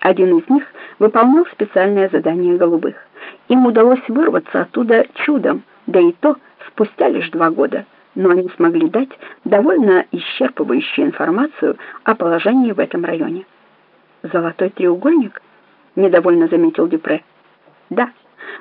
Один из них выполнял специальное задание голубых. Им удалось вырваться оттуда чудом, да и то спустя лишь два года. Но они смогли дать довольно исчерпывающую информацию о положении в этом районе. «Золотой треугольник?» — недовольно заметил Дюпре. «Да.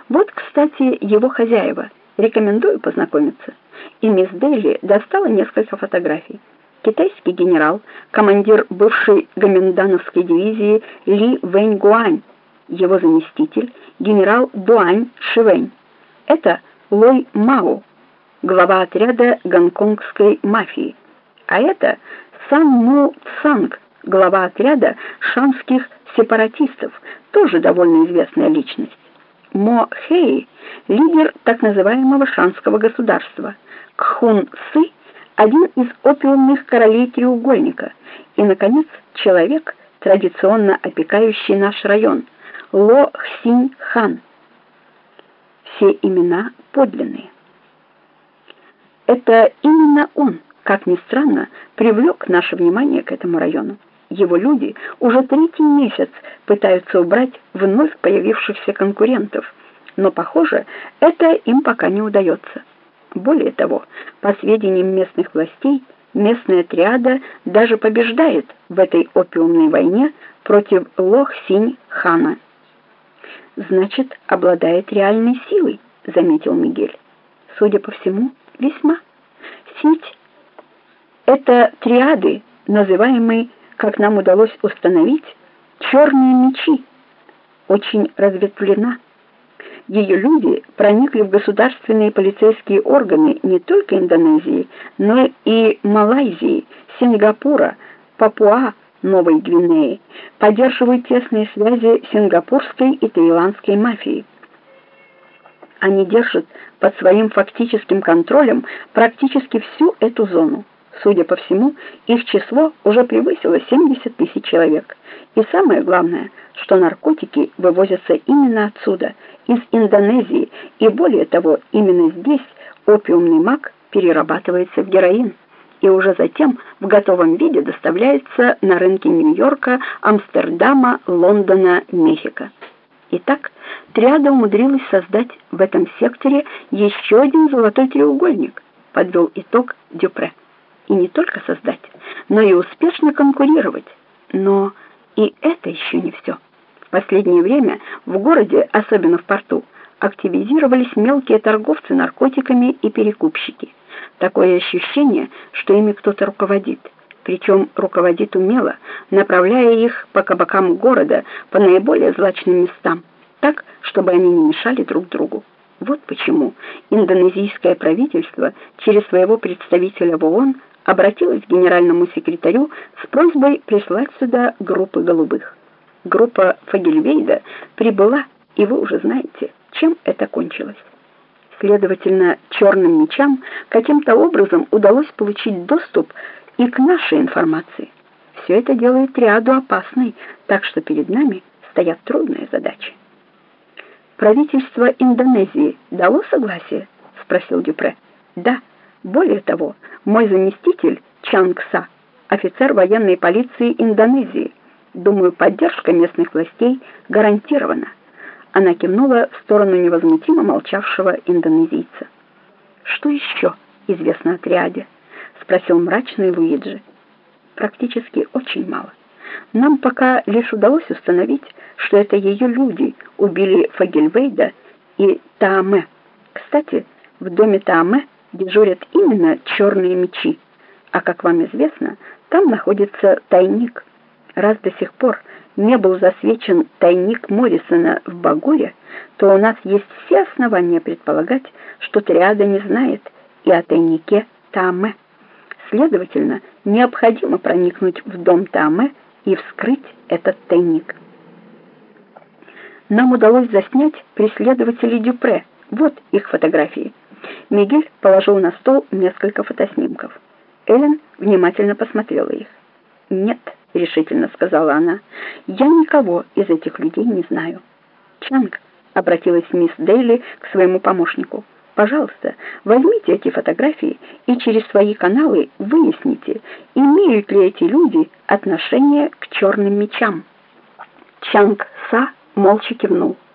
Вот, кстати, его хозяева. Рекомендую познакомиться». И мисс Дейли достала несколько фотографий китайский генерал, командир бывшей гоминдановской дивизии Ли Вэньгуань, его заместитель, генерал Дуань Шивэнь. Это Лой Мао, глава отряда гонконгской мафии. А это Сан Му Цанг, глава отряда шанских сепаратистов, тоже довольно известная личность. Мо Хэй, лидер так называемого шанского государства. Кхун Сы, один из опиумных королей треугольника и, наконец, человек, традиционно опекающий наш район, Ло Хсинь Хан. Все имена подлинные. Это именно он, как ни странно, привлек наше внимание к этому району. Его люди уже третий месяц пытаются убрать вновь появившихся конкурентов, но, похоже, это им пока не удается. Более того, по сведениям местных властей, местная триада даже побеждает в этой опиумной войне против Лох-Синь-Хана. «Значит, обладает реальной силой», — заметил Мигель. «Судя по всему, весьма. Сить — это триады, называемые, как нам удалось установить, черные мечи, очень разветвлена». Ее люди проникли в государственные полицейские органы не только Индонезии, но и Малайзии, Сингапура, Папуа, Новой Гвинеи, поддерживают тесные связи сингапурской и таиландской мафии. Они держат под своим фактическим контролем практически всю эту зону. Судя по всему, их число уже превысило 70 тысяч человек. И самое главное, что наркотики вывозятся именно отсюда, из Индонезии, и более того, именно здесь опиумный мак перерабатывается в героин и уже затем в готовом виде доставляется на рынки Нью-Йорка, Амстердама, Лондона, Мехико. Итак, триада умудрилась создать в этом секторе еще один золотой треугольник, подвел итог Дюпре и не только создать, но и успешно конкурировать. Но и это еще не все. В последнее время в городе, особенно в порту, активизировались мелкие торговцы наркотиками и перекупщики. Такое ощущение, что ими кто-то руководит. Причем руководит умело, направляя их по кабакам города, по наиболее злачным местам, так, чтобы они не мешали друг другу. Вот почему индонезийское правительство через своего представителя в ООН обратилась к генеральному секретарю с просьбой прислать сюда группы голубых. Группа Фагельвейда прибыла, и вы уже знаете, чем это кончилось. Следовательно, черным мечам каким-то образом удалось получить доступ и к нашей информации. Все это делает триаду опасной, так что перед нами стоят трудные задачи. Правительство Индонезии дало согласие? спросил Дюпре. Да. Более того, мой заместитель Чанг Са, офицер военной полиции Индонезии. Думаю, поддержка местных властей гарантирована. Она кивнула в сторону невозмутимо молчавшего индонезийца. Что еще известно о триаде? спросил мрачный Луиджи. Практически очень мало. Нам пока лишь удалось установить, что это ее люди убили Фагельвейда и Тааме. Кстати, в доме Тааме дежурят именно черные мечи, а, как вам известно, там находится тайник. Раз до сих пор не был засвечен тайник Моррисона в Багуре, то у нас есть все основания предполагать, что Триада не знает и о тайнике Тааме. Следовательно, необходимо проникнуть в дом Тааме и вскрыть этот тайник. Нам удалось заснять преследователей Дюпре. Вот их фотографии. Мигель положил на стол несколько фотоснимков. Эллен внимательно посмотрела их. «Нет», — решительно сказала она, — «я никого из этих людей не знаю». «Чанг», — обратилась мисс Дейли к своему помощнику, — «пожалуйста, возьмите эти фотографии и через свои каналы выясните, имеют ли эти люди отношение к черным мечам». Чанг Са молча кивнул.